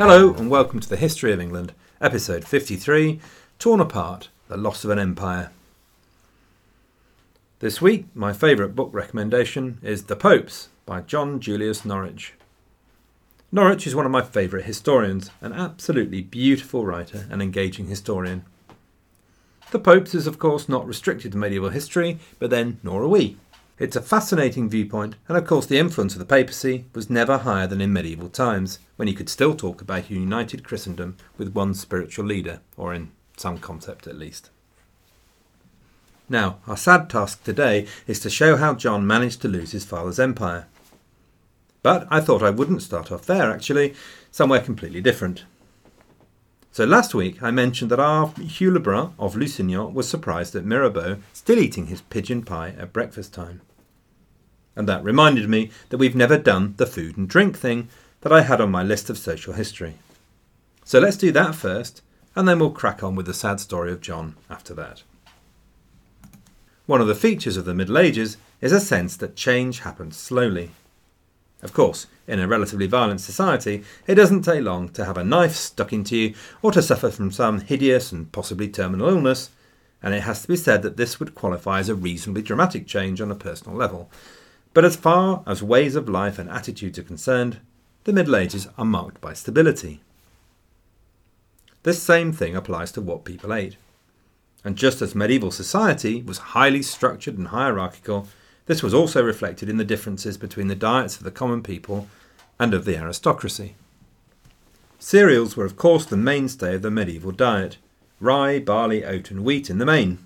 Hello, and welcome to the History of England, episode 53 Torn Apart The Loss of an Empire. This week, my favourite book recommendation is The Popes by John Julius Norwich. Norwich is one of my favourite historians, an absolutely beautiful writer and engaging historian. The Popes is, of course, not restricted to medieval history, but then nor are we. It's a fascinating viewpoint, and of course, the influence of the papacy was never higher than in medieval times, when you could still talk about united Christendom with one spiritual leader, or in some concept at least. Now, our sad task today is to show how John managed to lose his father's empire. But I thought I wouldn't start off there, actually, somewhere completely different. So last week I mentioned that our Hugh Le Brun of Lusignan was surprised at Mirebeau still eating his pigeon pie at breakfast time. And that reminded me that we've never done the food and drink thing that I had on my list of social history. So let's do that first, and then we'll crack on with the sad story of John after that. One of the features of the Middle Ages is a sense that change happens slowly. Of course, in a relatively violent society, it doesn't take long to have a knife stuck into you or to suffer from some hideous and possibly terminal illness, and it has to be said that this would qualify as a reasonably dramatic change on a personal level. But as far as ways of life and attitudes are concerned, the Middle Ages are marked by stability. This same thing applies to what people ate. And just as medieval society was highly structured and hierarchical, this was also reflected in the differences between the diets of the common people and of the aristocracy. Cereals were, of course, the mainstay of the medieval diet rye, barley, oat, and wheat in the main.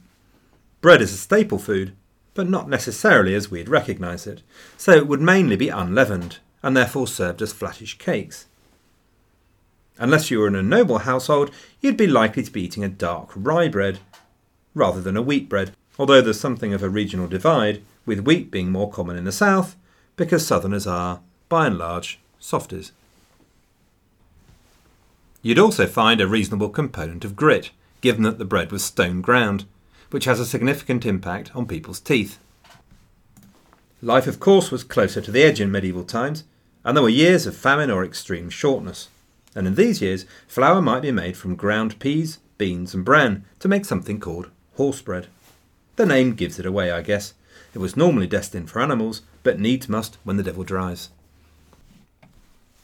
Bread is a staple food, but not necessarily as we'd recognise it, so it would mainly be unleavened, and therefore served as flattish cakes. Unless you were in a noble household, you'd be likely to be eating a dark rye bread rather than a wheat bread, although there's something of a regional divide, with wheat being more common in the south, because southerners are, by and large, softies. You'd also find a reasonable component of grit, given that the bread was stone ground, which has a significant impact on people's teeth. Life, of course, was closer to the edge in medieval times, and there were years of famine or extreme shortness. And in these years, flour might be made from ground peas, beans, and bran to make something called horse bread. The name gives it away, I guess. It was normally destined for animals, but needs must when the devil drives.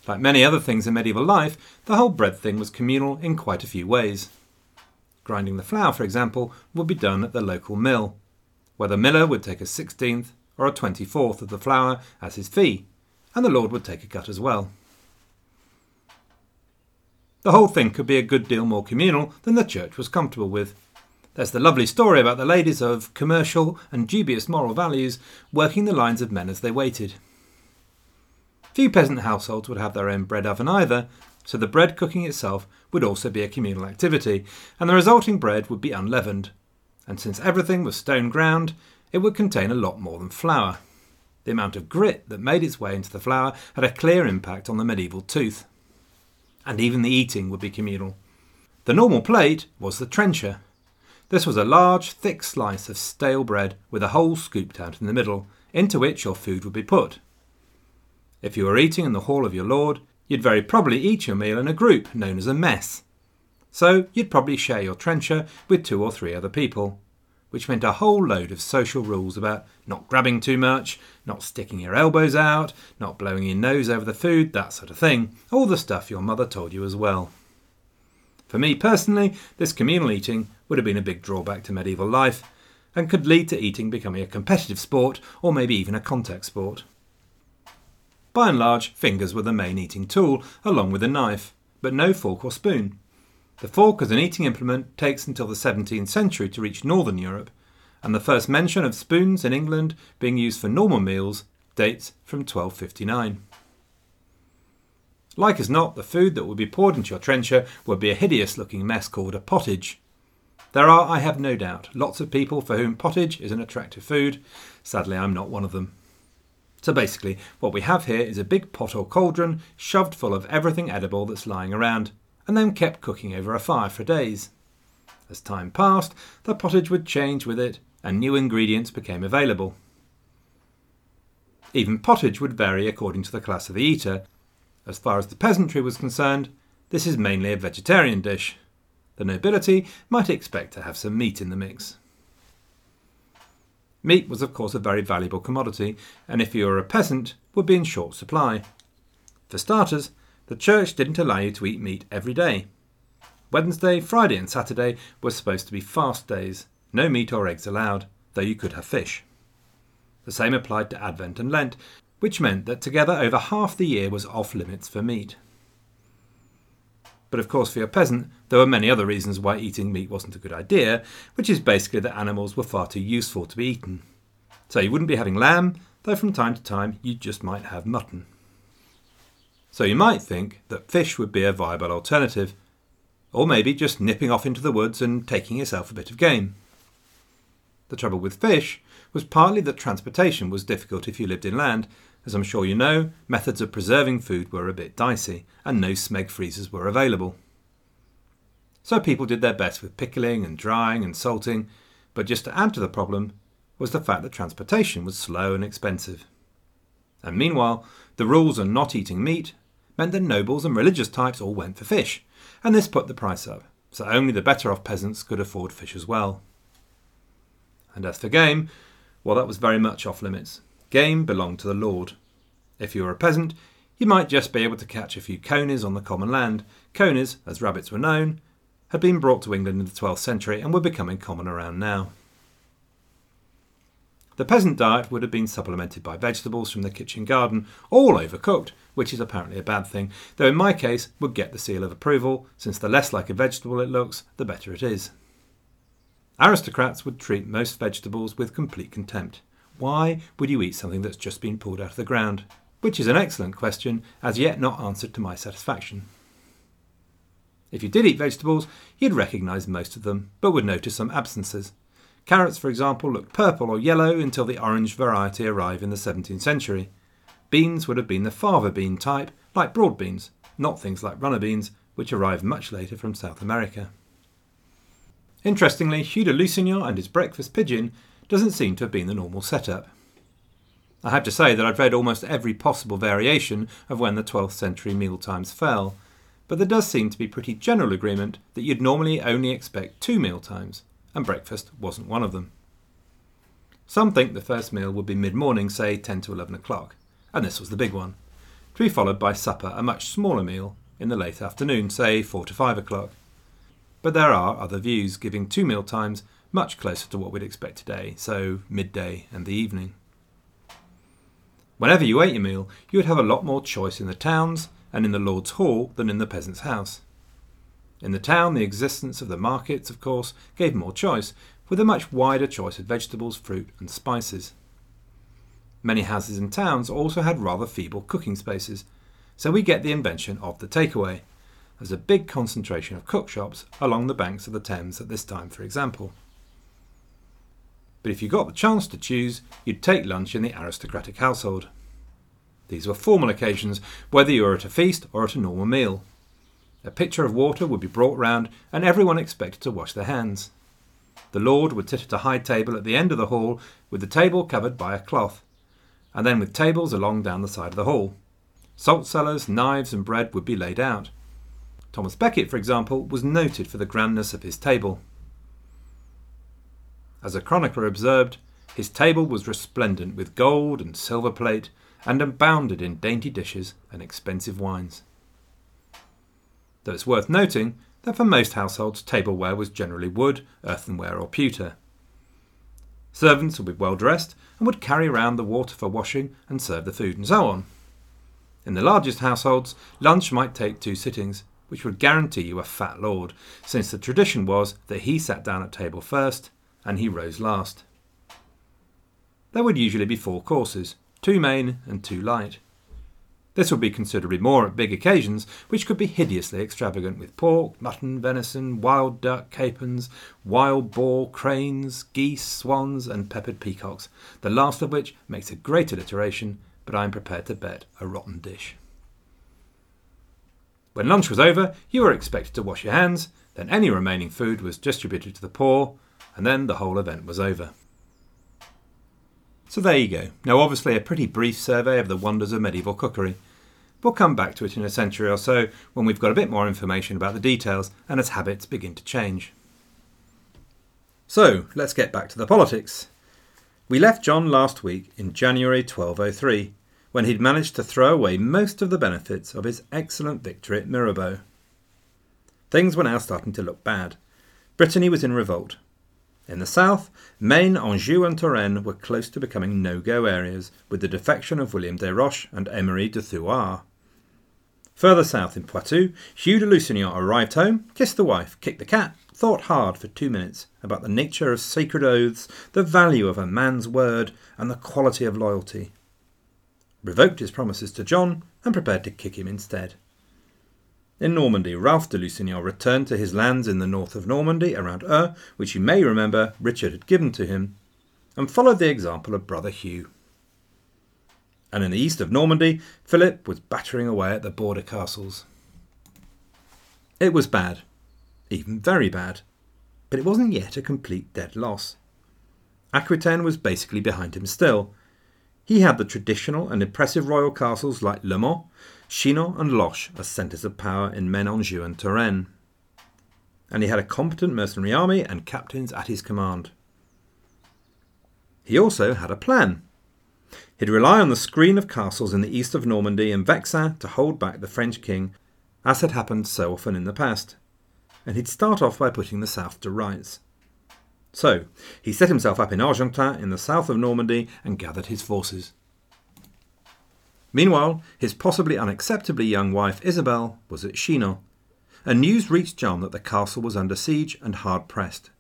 Like many other things in medieval life, the whole bread thing was communal in quite a few ways. Grinding the flour, for example, would be done at the local mill, where the miller would take a sixteenth or a twenty fourth of the flour as his fee, and the lord would take a cut as well. The whole thing could be a good deal more communal than the church was comfortable with. There's the lovely story about the ladies of commercial and dubious moral values working the lines of men as they waited. Few peasant households would have their own bread oven either, so the bread cooking itself would also be a communal activity, and the resulting bread would be unleavened. And since everything was stone ground, it would contain a lot more than flour. The amount of grit that made its way into the flour had a clear impact on the medieval tooth. And even the eating would be communal. The normal plate was the trencher. This was a large, thick slice of stale bread with a hole scooped out in the middle, into which your food would be put. If you were eating in the hall of your lord, you'd very probably eat your meal in a group known as a mess. So you'd probably share your trencher with two or three other people which meant a whole load of social rules about not grabbing too much, not sticking your elbows out, not blowing your nose over the food, that sort of thing. All the stuff your mother told you as well. For me personally, this communal eating would have been a big drawback to medieval life, and could lead to eating becoming a competitive sport or maybe even a contact sport. By and large, fingers were the main eating tool, along with a knife, but no fork or spoon. The fork as an eating implement takes until the 17th century to reach northern Europe, and the first mention of spoons in England being used for normal meals dates from 1259. Like as not, the food that would be poured into your trencher would be a hideous looking mess called a pottage. There are, I have no doubt, lots of people for whom pottage is an attractive food. Sadly, I'm not one of them. So basically, what we have here is a big pot or cauldron shoved full of everything edible that's lying around, and then kept cooking over a fire for days. As time passed, the pottage would change with it, and new ingredients became available. Even pottage would vary according to the class of the eater. As far as the peasantry was concerned, this is mainly a vegetarian dish. The nobility might expect to have some meat in the mix. Meat was, of course, a very valuable commodity, and if you were a peasant, would be in short supply. For starters, the church didn't allow you to eat meat every day. Wednesday, Friday, and Saturday were supposed to be fast days, no meat or eggs allowed, though you could have fish. The same applied to Advent and Lent, which meant that together over half the year was off limits for meat. But of course, for your peasant, there were many other reasons why eating meat wasn't a good idea, which is basically that animals were far too useful to be eaten. So you wouldn't be having lamb, though from time to time you just might have mutton. So you might think that fish would be a viable alternative, or maybe just nipping off into the woods and taking yourself a bit of game. The trouble with fish was partly that transportation was difficult if you lived inland, as I'm sure you know, methods of preserving food were a bit dicey, and no smeg freezers were available. So people did their best with pickling and drying and salting, but just to add to the problem was the fact that transportation was slow and expensive. And meanwhile, the rules on not eating meat meant that nobles and religious types all went for fish, and this put the price up, so only the better off peasants could afford fish as well. And as for game, well, that was very much off limits. Game belonged to the lord. If you were a peasant, you might just be able to catch a few conies on the common land. Conies, as rabbits were known, had been brought to England in the 12th century and were becoming common around now. The peasant diet would have been supplemented by vegetables from the kitchen garden, all overcooked, which is apparently a bad thing, though in my case would get the seal of approval, since the less like a vegetable it looks, the better it is. Aristocrats would treat most vegetables with complete contempt. Why would you eat something that's just been pulled out of the ground? Which is an excellent question, as yet not answered to my satisfaction. If you did eat vegetables, you'd recognise most of them, but would notice some absences. Carrots, for example, looked purple or yellow until the orange variety arrived in the 17th century. Beans would have been the fava bean type, like broad beans, not things like runner beans, which arrived much later from South America. Interestingly, Hugh de Lusignan and his breakfast pigeon doesn't seem to have been the normal setup. I have to say that I've read almost every possible variation of when the 12th century meal times fell, but there does seem to be pretty general agreement that you'd normally only expect two meal times, and breakfast wasn't one of them. Some think the first meal would be mid morning, say 10 to 11 o'clock, and this was the big one, to be followed by supper, a much smaller meal, in the late afternoon, say 4 to 5 o'clock. But there are other views giving two meal times much closer to what we'd expect today, so midday and the evening. Whenever you ate your meal, you would have a lot more choice in the towns and in the Lord's Hall than in the peasant's house. In the town, the existence of the markets, of course, gave more choice, with a much wider choice of vegetables, fruit, and spices. Many houses in towns also had rather feeble cooking spaces, so we get the invention of the takeaway. There's a big concentration of cookshops along the banks of the Thames at this time, for example. But if you got the chance to choose, you'd take lunch in the aristocratic household. These were formal occasions, whether you were at a feast or at a normal meal. A pitcher of water would be brought round, and everyone expected to wash their hands. The lord would sit at a high table at the end of the hall, with the table covered by a cloth, and then with tables along down the side of the hall. Salt cellars, knives, and bread would be laid out. Thomas Becket, for example, was noted for the grandness of his table. As a chronicler observed, his table was resplendent with gold and silver plate, and abounded in dainty dishes and expensive wines. Though it's worth noting that for most households tableware was generally wood, earthenware, or pewter. Servants would be well dressed and would carry around the water for washing and serve the food, and so on. In the largest households, lunch might take two sittings, which would guarantee you a fat lord, since the tradition was that he sat down at table first and he rose last. There would usually be four courses, two main and two light. This would be considerably more at big occasions, which could be hideously extravagant with pork, mutton, venison, wild duck, capons, wild boar, cranes, geese, swans, and peppered peacocks, the last of which makes a great alliteration, but I am prepared to bet a rotten dish. When lunch was over, you were expected to wash your hands, then any remaining food was distributed to the poor, and then the whole event was over. So there you go. Now, obviously, a pretty brief survey of the wonders of medieval cookery. We'll come back to it in a century or so when we've got a bit more information about the details and as habits begin to change. So, let's get back to the politics. We left John last week in January 1203, when he'd managed to throw away most of the benefits of his excellent victory at Mirebeau. Things were now starting to look bad. Brittany was in revolt. In the south, Maine, Anjou, and Touraine were close to becoming no go areas with the defection of William des Roches and Emery de Thouars. Further south in Poitou, Hugh de Lusignan arrived home, kissed the wife, kicked the cat, thought hard for two minutes about the nature of sacred oaths, the value of a man's word, and the quality of loyalty. Revoked his promises to John and prepared to kick him instead. In Normandy, Ralph de Lusignan returned to his lands in the north of Normandy around Eu, which you may remember Richard had given to him, and followed the example of brother Hugh. And in the east of Normandy, Philip was battering away at the border castles. It was bad, even very bad, but it wasn't yet a complete dead loss. Aquitaine was basically behind him still. He had the traditional and impressive royal castles like Le Mans, Chinon, and Loches as centres of power in Maine, Anjou, and Touraine. And he had a competent mercenary army and captains at his command. He also had a plan. He'd rely on the screen of castles in the east of Normandy and Vexin to hold back the French king, as had happened so often in the past and he'd start off by putting the south to rights. So, he set himself up in Argentan in the south of Normandy and gathered his forces. Meanwhile, his possibly unacceptably young wife Isabel was at Chinon, and news reached John that the castle was under siege and hard pressed.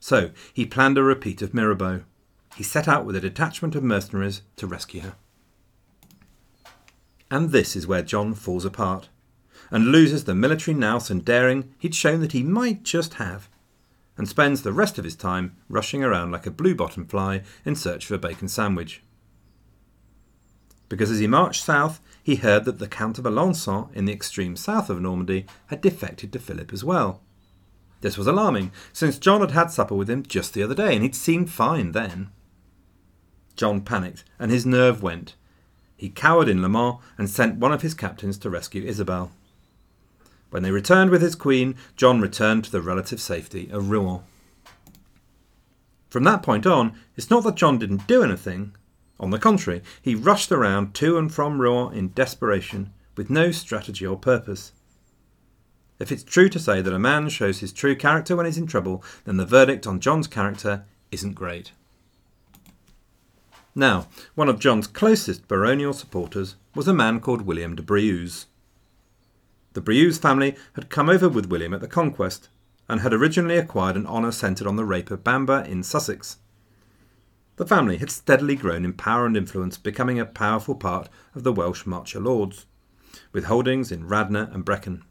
So he planned a repeat of Mirebeau. He set out with a detachment of mercenaries to rescue her. And this is where John falls apart and loses the military nous and daring he'd shown that he might just have, and spends the rest of his time rushing around like a blue bottom fly in search of a bacon sandwich. Because as he marched south, he heard that the Count of Alençon in the extreme south of Normandy had defected to Philip as well. This was alarming, since John had had supper with him just the other day, and he'd seemed fine then. John panicked, and his nerve went. He cowered in Le Mans and sent one of his captains to rescue Isabel. When they returned with his queen, John returned to the relative safety of Rouen. From that point on, it's not that John didn't do anything. On the contrary, he rushed around to and from Rouen in desperation, with no strategy or purpose. If it's true to say that a man shows his true character when he's in trouble, then the verdict on John's character isn't great. Now, one of John's closest baronial supporters was a man called William de Briouze. The Briouze family had come over with William at the Conquest and had originally acquired an honour centred on the rape of Bramber in Sussex. The family had steadily grown in power and influence, becoming a powerful part of the Welsh Marcher Lords, with holdings in Radnor and Brecon.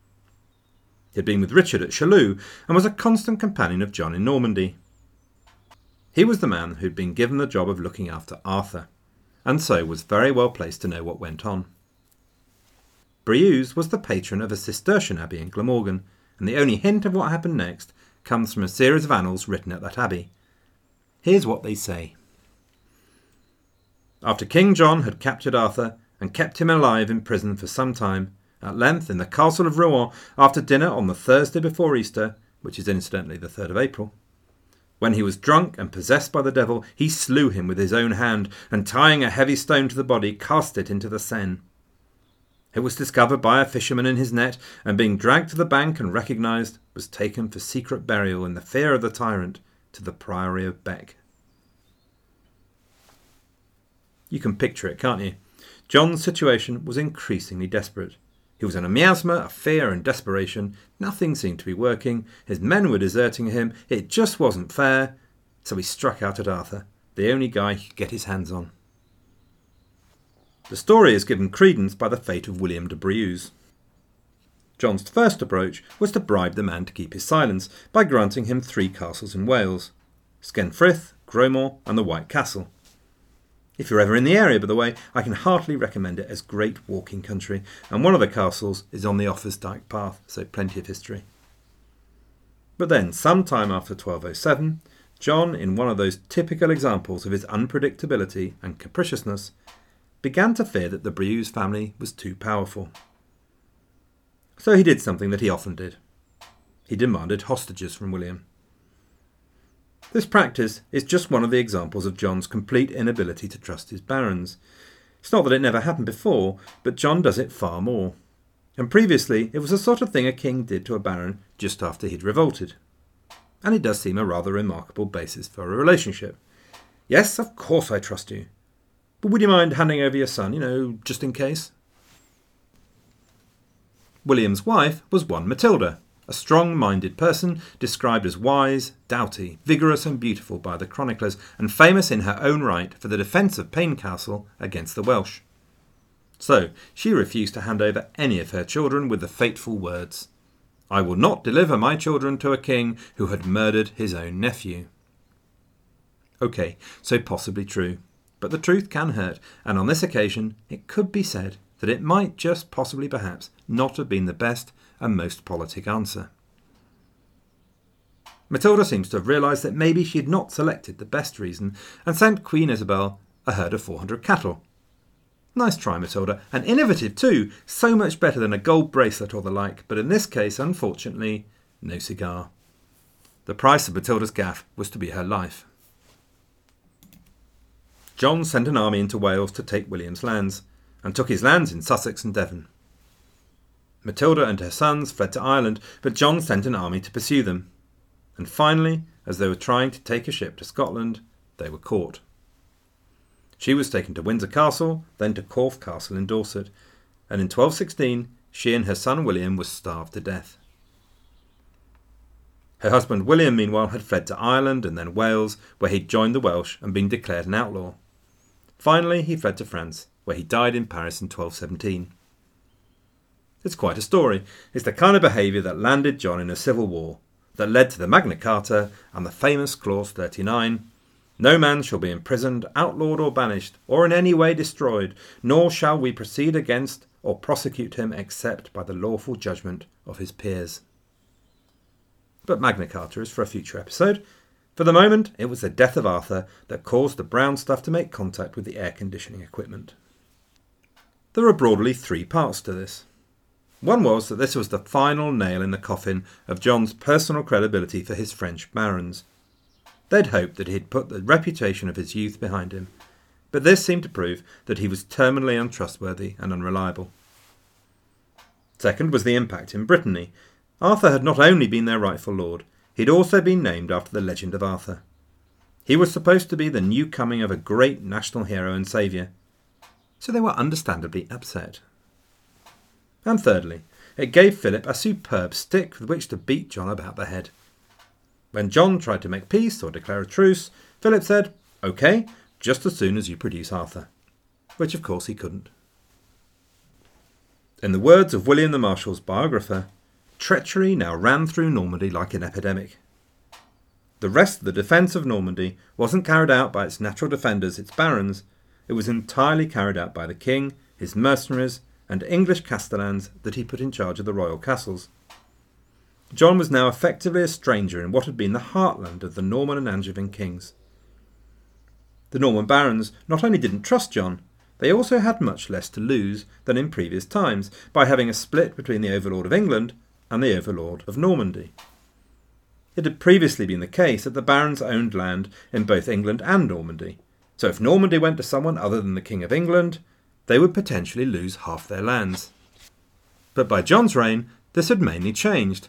He had been with Richard at Chaluz and was a constant companion of John in Normandy. He was the man who'd been given the job of looking after Arthur, and so was very well placed to know what went on. Briouze was the patron of a Cistercian abbey in Glamorgan, and the only hint of what happened next comes from a series of annals written at that abbey. Here's what they say. After King John had captured Arthur and kept him alive in prison for some time, at length in the castle of Rouen, after dinner on the Thursday before Easter, which is incidentally the 3rd of April, when he was drunk and possessed by the devil, he slew him with his own hand, and tying a heavy stone to the body, cast it into the Seine. It was discovered by a fisherman in his net, and being dragged to the bank and recognized, was taken for secret burial in the fear of the tyrant to the priory of Bec. You can picture it, can't you? John's situation was increasingly desperate. He was in a miasma of fear and desperation. Nothing seemed to be working. His men were deserting him. It just wasn't fair. So he struck out at Arthur, the only guy he could get his hands on. The story is given credence by the fate of William de Briouze. John's first approach was to bribe the man to keep his silence by granting him three castles in Wales Skenfrith, Grosmont, and the White Castle. If you're ever in the area, by the way, I can heartily recommend it as great walking country, and one of the castles is on the Offa's Dyke Path, so plenty of history. But then, some time after 1207, John, in one of those typical examples of his unpredictability and capriciousness, began to fear that the Briouze family was too powerful. So he did something that he often did. He demanded hostages from William. This practice is just one of the examples of John's complete inability to trust his barons. It's not that it never happened before, but John does it far more. And previously, it was the sort of thing a king did to a baron just after he'd revolted. And it does seem a rather remarkable basis for a relationship. Yes, of course I trust you. But would you mind handing over your son, you know, just in case? William's wife was one Matilda, a strong minded person described as wise, doughty, vigorous, and beautiful by the chroniclers, and famous in her own right for the defence of Painscastle against the Welsh. So she refused to hand over any of her children with the fateful words, I will not deliver my children to a king who had murdered his own nephew. OK, so possibly true. But the truth can hurt, and on this occasion it could be said that it might just possibly perhaps not have been the best and most politic answer. Matilda seems to have realised that maybe she had not selected the best reason and sent Queen Isabel a herd of 400 cattle. Nice try, Matilda, and innovative too, so much better than a gold bracelet or the like, but in this case, unfortunately, no cigar. The price of Matilda's gaffe was to be her life. John sent an army into Wales to take William's lands, and took his lands in Sussex and Devon. Matilda and her sons fled to Ireland, but John sent an army to pursue them. And finally, as they were trying to take a ship to Scotland, they were caught. She was taken to Windsor Castle, then to Corfe Castle in Dorset, and in 1216 she and her son William were starved to death. Her husband William, meanwhile, had fled to Ireland and then Wales, where he'd joined the Welsh and been declared an outlaw. Finally, he fled to France, where he died in Paris in 1217. It's quite a story. It's the kind of behaviour that landed John in a civil war, that led to the Magna Carta and the famous Clause 39 No man shall be imprisoned, outlawed, or banished, or in any way destroyed, nor shall we proceed against or prosecute him except by the lawful judgment of his peers. But Magna Carta is for a future episode. For the moment, it was the death of Arthur that caused the brown stuff to make contact with the air conditioning equipment. There are broadly three parts to this. One was that this was the final nail in the coffin of John's personal credibility for his French barons. They'd hoped that he'd put the reputation of his youth behind him, but this seemed to prove that he was terminally untrustworthy and unreliable. Second was the impact in Brittany. Arthur had not only been their rightful lord, he'd also been named after the legend of Arthur. He was supposed to be the new coming of a great national hero and saviour, so they were understandably upset. And thirdly, it gave Philip a superb stick with which to beat John about the head. When John tried to make peace or declare a truce, Philip said, OK, just as soon as you produce Arthur. Which of course he couldn't. In the words of William the Marshal's biographer, treachery now ran through Normandy like an epidemic. The rest of the defence of Normandy wasn't carried out by its natural defenders, its barons, it was entirely carried out by the king, his mercenaries, and English castellans that he put in charge of the royal castles. John was now effectively a stranger in what had been the heartland of the Norman and Angevin kings. The Norman barons not only didn't trust John, they also had much less to lose than in previous times by having a split between the overlord of England and the overlord of Normandy. It had previously been the case that the barons owned land in both England and Normandy, so if Normandy went to someone other than the King of England, they would potentially lose half their lands. But by John's reign, this had mainly changed,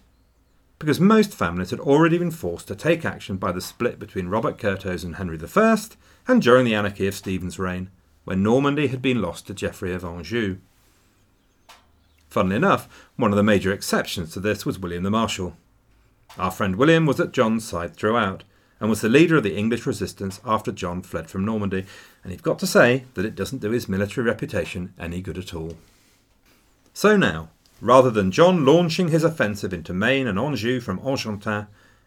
because most families had already been forced to take action by the split between Robert Curthose and Henry I, and during the anarchy of Stephen's reign, when Normandy had been lost to Geoffrey of Anjou. Funnily enough, one of the major exceptions to this was William the Marshal. Our friend William was at John's side throughout, and was the leader of the English resistance after John fled from Normandy, and you've got to say that it doesn't do his military reputation any good at all. So now, rather than John launching his offensive into Maine and Anjou from Argentan,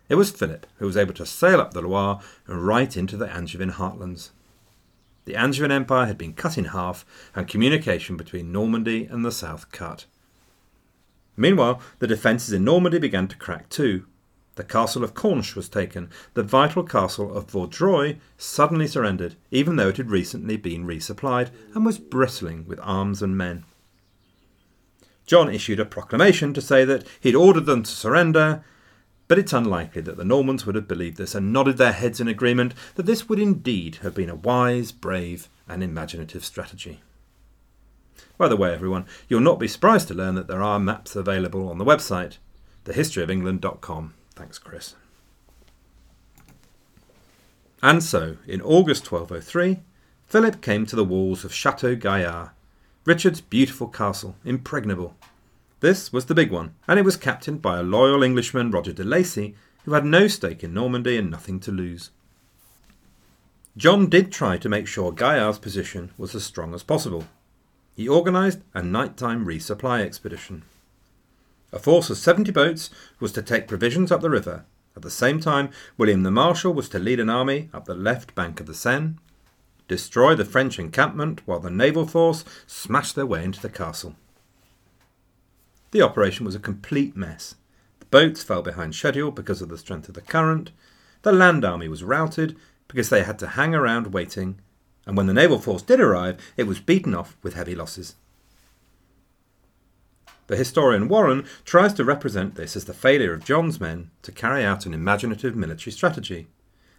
it was Philip who was able to sail up the Loire and right into the Angevin heartlands. The Angevin Empire had been cut in half, and communication between Normandy and the south cut. Meanwhile, the defences in Normandy began to crack too, the castle of Conches was taken. The vital castle of Vaudreuil suddenly surrendered, even though it had recently been resupplied and was bristling with arms and men. John issued a proclamation to say that he'd ordered them to surrender, but it's unlikely that the Normans would have believed this and nodded their heads in agreement that this would indeed have been a wise, brave, and imaginative strategy. By the way, everyone, you'll not be surprised to learn that there are maps available on the website, thehistoryofengland.com. Thanks, Chris. And so, in August 1203, Philip came to the walls of Chateau Gaillard, Richard's beautiful castle, impregnable. This was the big one, and it was captained by a loyal Englishman, Roger de Lacy, who had no stake in Normandy and nothing to lose. John did try to make sure Gaillard's position was as strong as possible. He organised a nighttime resupply expedition. A force of 70 boats was to take provisions up the river. At the same time, William the Marshal was to lead an army up the left bank of the Seine, destroy the French encampment while the naval force smashed their way into the castle. The operation was a complete mess. The boats fell behind schedule because of the strength of the current, the land army was routed because they had to hang around waiting, and when the naval force did arrive, it was beaten off with heavy losses. The historian Warren tries to represent this as the failure of John's men to carry out an imaginative military strategy.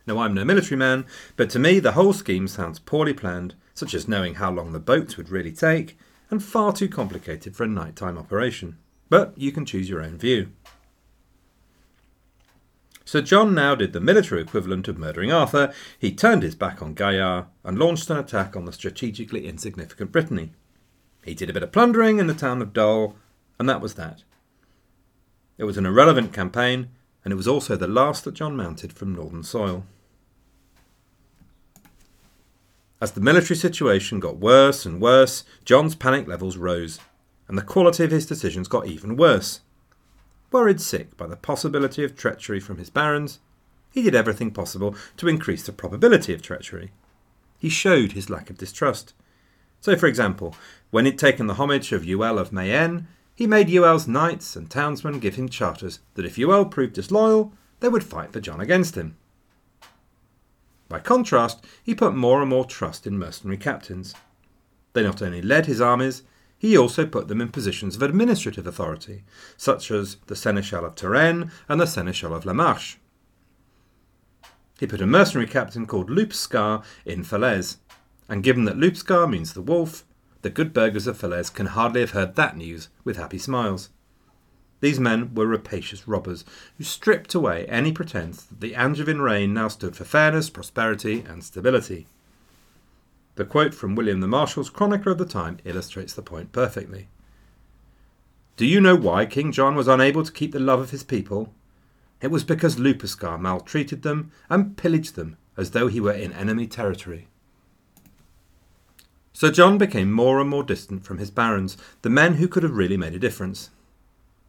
Now, I'm no military man, but to me the whole scheme sounds poorly planned, such as knowing how long the boats would really take, and far too complicated for a nighttime operation. But you can choose your own view. So John now did the military equivalent of murdering Arthur. He turned his back on Gaillard and launched an attack on the strategically insignificant Brittany. He did a bit of plundering in the town of Dole and that was that. It was an irrelevant campaign, and it was also the last that John mounted from northern soil. As the military situation got worse and worse, John's panic levels rose, and the quality of his decisions got even worse. Worried sick by the possibility of treachery from his barons, he did everything possible to increase the probability of treachery. He showed his lack of distrust. So, for example, when he'd taken the homage of Euel of Mayenne, he made Euel's knights and townsmen give him charters that if Euel proved disloyal, they would fight for John against him. By contrast, he put more and more trust in mercenary captains. They not only led his armies, he also put them in positions of administrative authority, such as the Seneschal of Touraine and the Seneschal of La Marche. He put a mercenary captain called Lupescar in Falaise, and given that Lupescar means the wolf, the good burghers of Falaise can hardly have heard that news with happy smiles. These men were rapacious robbers who stripped away any pretence that the Angevin reign now stood for fairness, prosperity, and stability. The quote from William the Marshal's chronicler of the time illustrates the point perfectly. Do you know why King John was unable to keep the love of his people? It was because Lupescar maltreated them and pillaged them as though he were in enemy territory. So John became more and more distant from his barons, the men who could have really made a difference.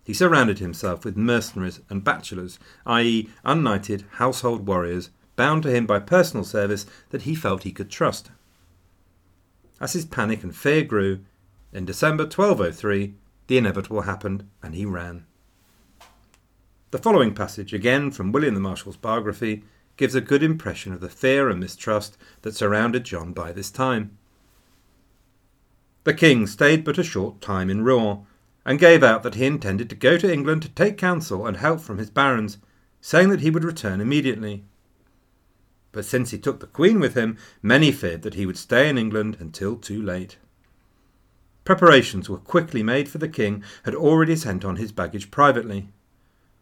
He surrounded himself with mercenaries and bachelors, i.e., unknighted household warriors, bound to him by personal service that he felt he could trust. As his panic and fear grew, in December 1203, the inevitable happened, and he ran. The following passage, again from William the Marshal's biography, gives a good impression of the fear and mistrust that surrounded John by this time. The king stayed but a short time in Rouen, and gave out that he intended to go to England to take counsel and help from his barons, saying that he would return immediately. But since he took the queen with him, many feared that he would stay in England until too late. Preparations were quickly made for the king had already sent on his baggage privately.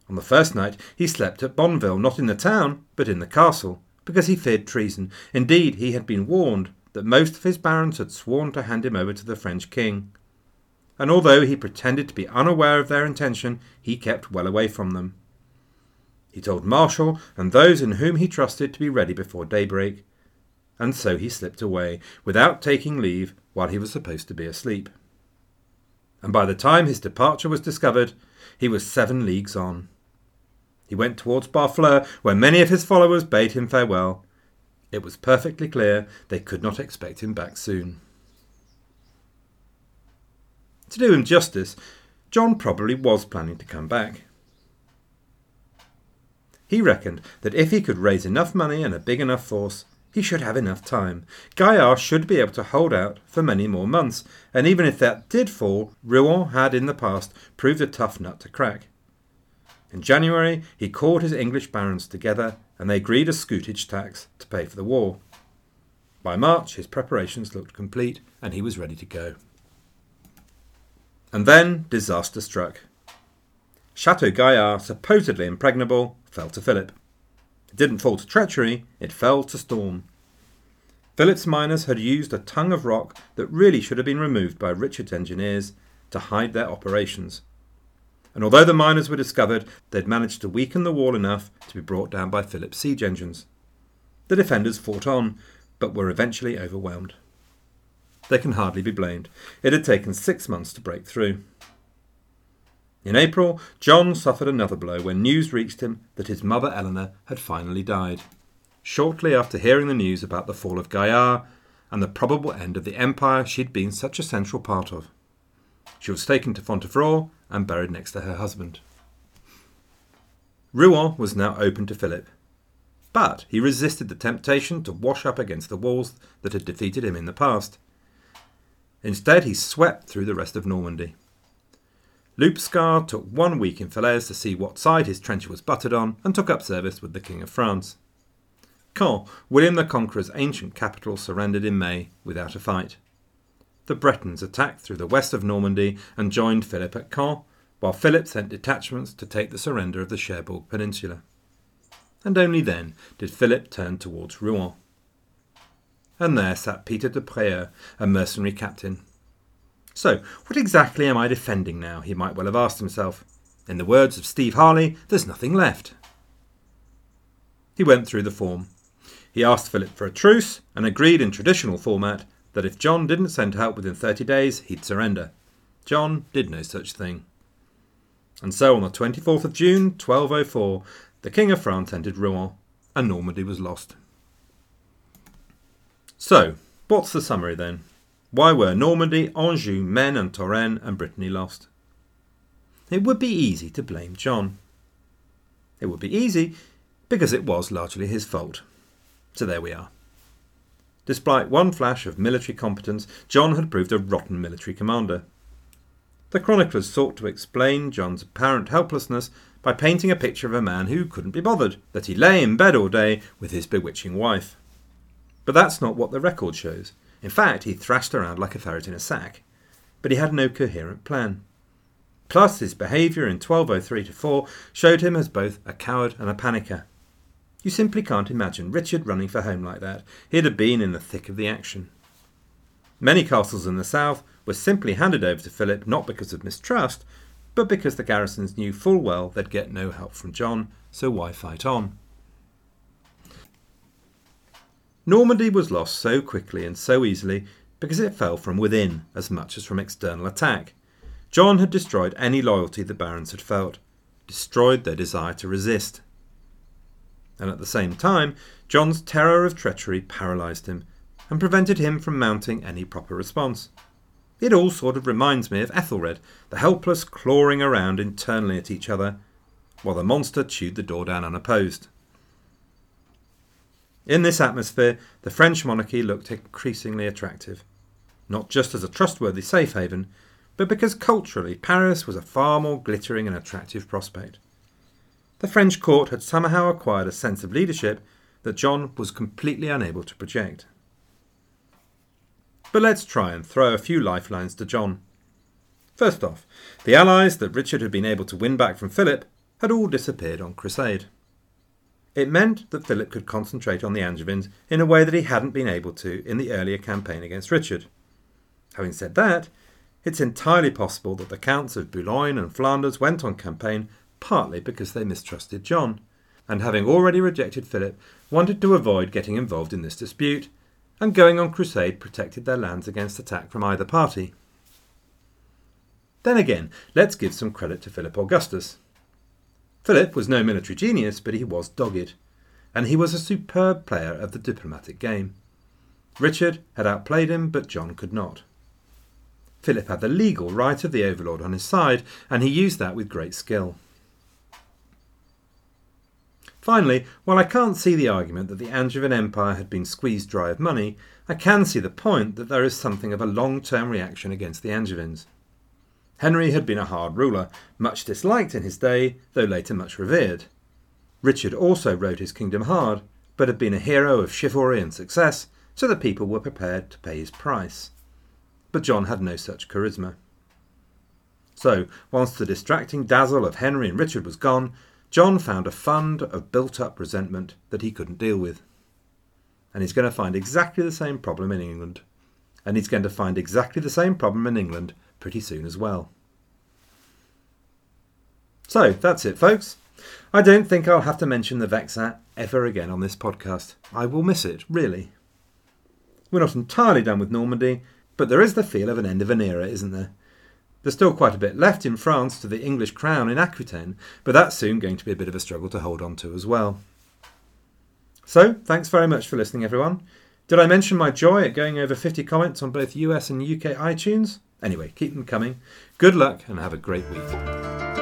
On the first night he slept at Bonneville, not in the town, but in the castle, because he feared treason. Indeed, he had been warned that most of his barons had sworn to hand him over to the French king. And although he pretended to be unaware of their intention, he kept well away from them. He told Marshal and those in whom he trusted to be ready before daybreak, and so he slipped away, without taking leave while he was supposed to be asleep. And by the time his departure was discovered, he was seven leagues on. He went towards Barfleur, where many of his followers bade him farewell, it was perfectly clear they could not expect him back soon. To do him justice, John probably was planning to come back. He reckoned that if he could raise enough money and a big enough force, he should have enough time. Gaillard should be able to hold out for many more months, and even if that did fall, Rouen had in the past proved a tough nut to crack. In January, he called his English barons together and they agreed a scutage tax to pay for the war. By March, his preparations looked complete and he was ready to go. And then disaster struck. Chateau Gaillard, supposedly impregnable, fell to Philip. It didn't fall to treachery, it fell to storm. Philip's miners had used a tongue of rock that really should have been removed by Richard's engineers to hide their operations. And although the miners were discovered, they'd managed to weaken the wall enough to be brought down by Philip's siege engines. The defenders fought on, but were eventually overwhelmed. They can hardly be blamed. It had taken six months to break through. In April, John suffered another blow when news reached him that his mother Eleanor had finally died. Shortly after hearing the news about the fall of Gaillard and the probable end of the empire she'd been such a central part of, she was taken to Fontevraud and buried next to her husband. Rouen was now open to Philip, but he resisted the temptation to wash up against the walls that had defeated him in the past. Instead, he swept through the rest of Normandy. Lupescar took one week in Falaise to see what side his trencher was buttered on and took up service with the King of France. Caen, William the Conqueror's ancient capital, surrendered in May without a fight. The Bretons attacked through the west of Normandy and joined Philip at Caen, while Philip sent detachments to take the surrender of the Cherbourg Peninsula. And only then did Philip turn towards Rouen. And there sat Peter de Preaux, a mercenary captain, so, what exactly am I defending now? He might well have asked himself. In the words of Steve Harley, there's nothing left. He went through the form. He asked Philip for a truce and agreed in traditional format that if John didn't send help within 30 days, he'd surrender. John did no such thing. And so on the 24th of June, 1204, the King of France entered Rouen, and Normandy was lost. So, what's the summary then? Why were Normandy, Anjou, Maine, and Touraine and Brittany lost? It would be easy to blame John. It would be easy because it was largely his fault. So there we are. Despite one flash of military competence, John had proved a rotten military commander. The chroniclers sought to explain John's apparent helplessness by painting a picture of a man who couldn't be bothered, that he lay in bed all day with his bewitching wife. But that's not what the record shows. In fact, he thrashed around like a ferret in a sack, but he had no coherent plan. Plus, his behaviour in 1203 4 showed him as both a coward and a panicker. You simply can't imagine Richard running for home like that. He'd have been in the thick of the action. Many castles in the south were simply handed over to Philip not because of mistrust, but because the garrisons knew full well they'd get no help from John, so why fight on? Normandy was lost so quickly and so easily because it fell from within as much as from external attack. John had destroyed any loyalty the barons had felt, destroyed their desire to resist. And at the same time, John's terror of treachery paralysed him and prevented him from mounting any proper response. It all sort of reminds me of Ethelred, the helpless clawing around internally at each other, while the monster chewed the door down unopposed. In this atmosphere, the French monarchy looked increasingly attractive, not just as a trustworthy safe haven, but because culturally Paris was a far more glittering and attractive prospect. The French court had somehow acquired a sense of leadership that John was completely unable to project. But let's try and throw a few lifelines to John. First off, the allies that Richard had been able to win back from Philip had all disappeared on crusade. It meant that Philip could concentrate on the Angevins in a way that he hadn't been able to in the earlier campaign against Richard. Having said that, it's entirely possible that the Counts of Boulogne and Flanders went on campaign partly because they mistrusted John, and having already rejected Philip, wanted to avoid getting involved in this dispute, and going on crusade protected their lands against attack from either party. Then again, let's give some credit to Philip Augustus. Philip was no military genius, but he was dogged, and he was a superb player of the diplomatic game. Richard had outplayed him, but John could not. Philip had the legal right of the overlord on his side, and he used that with great skill. Finally, while I can't see the argument that the Angevin Empire had been squeezed dry of money, I can see the point that there is something of a long term reaction against the Angevins. Henry had been a hard ruler, much disliked in his day, though later much revered. Richard also rode his kingdom hard, but had been a hero of chivalry and success, so the people were prepared to pay his price. But John had no such charisma. So, whilst the distracting dazzle of Henry and Richard was gone, John found a fund of built up resentment that he couldn't deal with. And he's going to find exactly the same problem in England. And he's going to find exactly the same problem in England pretty soon as well. So that's it, folks. I don't think I'll have to mention the Vexin ever again on this podcast. I will miss it, really. We're not entirely done with Normandy, but there is the feel of an end of an era, isn't there? There's still quite a bit left in France to the English crown in Aquitaine, but that's soon going to be a bit of a struggle to hold on to as well. So, thanks very much for listening, everyone. Did I mention my joy at going over 50 comments on both US and UK iTunes? Anyway, keep them coming. Good luck and have a great week.